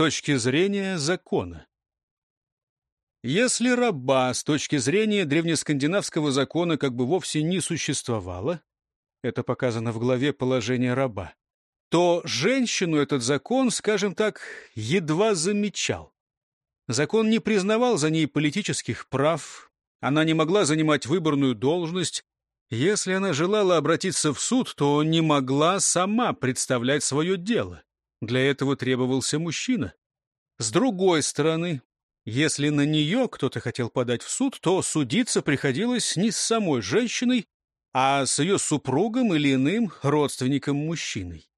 точки зрения закона. Если раба с точки зрения древнескандинавского закона как бы вовсе не существовало, это показано в главе «Положение раба», то женщину этот закон, скажем так, едва замечал. Закон не признавал за ней политических прав, она не могла занимать выборную должность. Если она желала обратиться в суд, то не могла сама представлять свое дело. Для этого требовался мужчина. С другой стороны, если на нее кто-то хотел подать в суд, то судиться приходилось не с самой женщиной, а с ее супругом или иным родственником-мужчиной.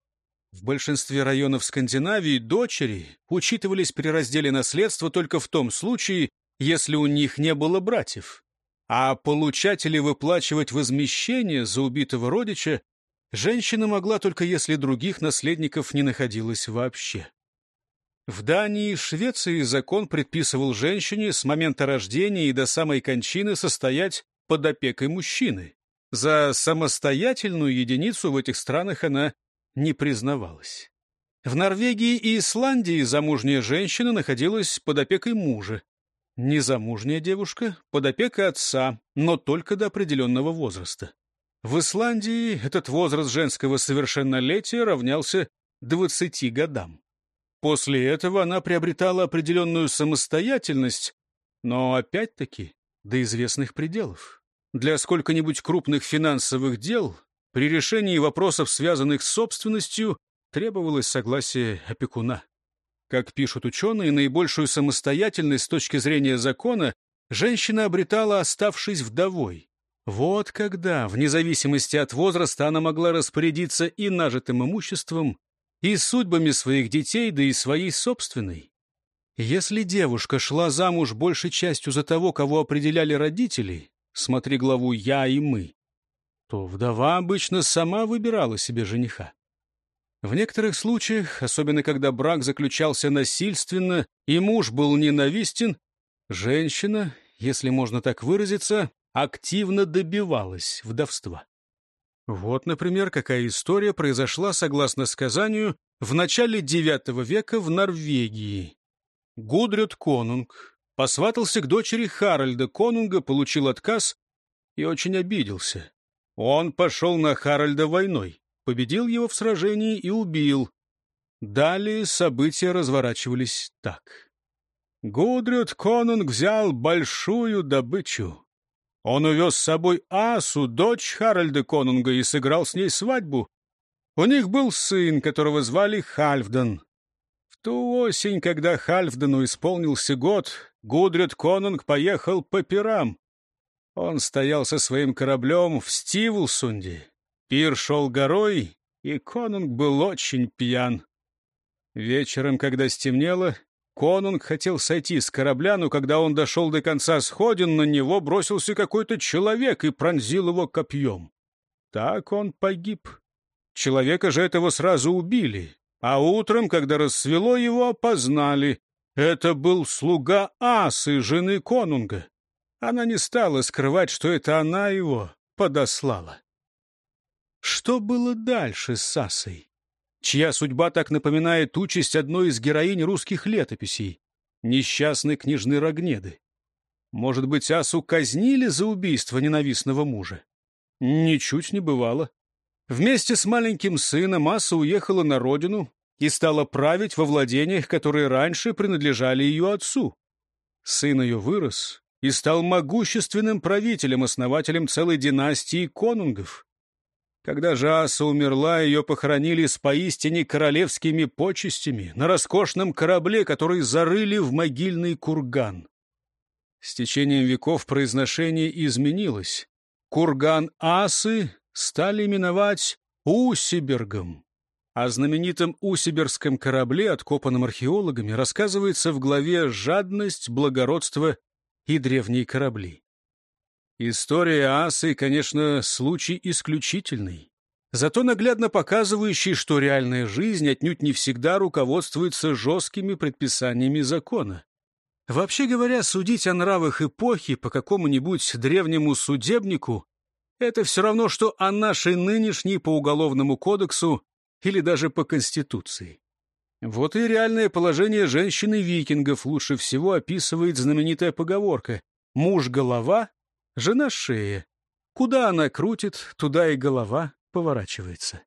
В большинстве районов Скандинавии дочери учитывались при разделе наследства только в том случае, если у них не было братьев. А получать или выплачивать возмещение за убитого родича женщина могла только если других наследников не находилось вообще. В Дании и Швеции закон предписывал женщине с момента рождения и до самой кончины состоять под опекой мужчины. За самостоятельную единицу в этих странах она не признавалась. В Норвегии и Исландии замужняя женщина находилась под опекой мужа. Незамужняя девушка под опекой отца, но только до определенного возраста. В Исландии этот возраст женского совершеннолетия равнялся 20 годам. После этого она приобретала определенную самостоятельность, но опять-таки до известных пределов. Для сколько-нибудь крупных финансовых дел при решении вопросов, связанных с собственностью, требовалось согласие опекуна. Как пишут ученые, наибольшую самостоятельность с точки зрения закона женщина обретала, оставшись вдовой. Вот когда, вне зависимости от возраста, она могла распорядиться и нажитым имуществом, и судьбами своих детей, да и своей собственной. Если девушка шла замуж большей частью за того, кого определяли родители, смотри главу «Я и мы», то вдова обычно сама выбирала себе жениха. В некоторых случаях, особенно когда брак заключался насильственно и муж был ненавистен, женщина, если можно так выразиться, активно добивалась вдовства. Вот, например, какая история произошла, согласно сказанию, в начале IX века в Норвегии. Гудрют Конунг посватался к дочери Харальда Конунга, получил отказ и очень обиделся. Он пошел на Харальда войной, победил его в сражении и убил. Далее события разворачивались так. Гудрют Конунг взял большую добычу. Он увез с собой Асу, дочь Харальда Конунга, и сыграл с ней свадьбу. У них был сын, которого звали Хальфдан. В ту осень, когда Хальфдану исполнился год, Гудрид Конунг поехал по пирам. Он стоял со своим кораблем в Стивулсунде. Пир шел горой, и Конунг был очень пьян. Вечером, когда стемнело, Конунг хотел сойти с корабля, но когда он дошел до конца сходин, на него бросился какой-то человек и пронзил его копьем. Так он погиб. Человека же этого сразу убили, а утром, когда рассвело, его опознали. Это был слуга Асы, жены Конунга. Она не стала скрывать, что это она его подослала. Что было дальше с Асой? Чья судьба так напоминает участь одной из героинь русских летописей, несчастной княжны Рогнеды. Может быть, Асу казнили за убийство ненавистного мужа? Ничуть не бывало. Вместе с маленьким сыном Аса уехала на родину и стала править во владениях, которые раньше принадлежали ее отцу. Сын ее вырос и стал могущественным правителем, основателем целой династии конунгов. Когда же Аса умерла, ее похоронили с поистине королевскими почестями на роскошном корабле, который зарыли в могильный курган. С течением веков произношение изменилось. Курган Асы стали именовать Усибергом. О знаменитом Усибергском корабле, откопанном археологами, рассказывается в главе «Жадность, благородство и древние корабли». История Асы, конечно, случай исключительный, зато наглядно показывающий, что реальная жизнь отнюдь не всегда руководствуется жесткими предписаниями закона. Вообще говоря, судить о нравах эпохи по какому-нибудь древнему судебнику — это все равно, что о нашей нынешней по Уголовному кодексу или даже по Конституции. Вот и реальное положение женщины-викингов лучше всего описывает знаменитая поговорка «Муж — голова, жена — шея». Куда она крутит, туда и голова поворачивается.